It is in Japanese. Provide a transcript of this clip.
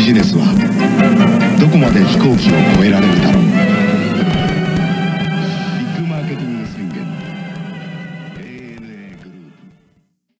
ビジネスはどこまで飛行機を越えられるだろう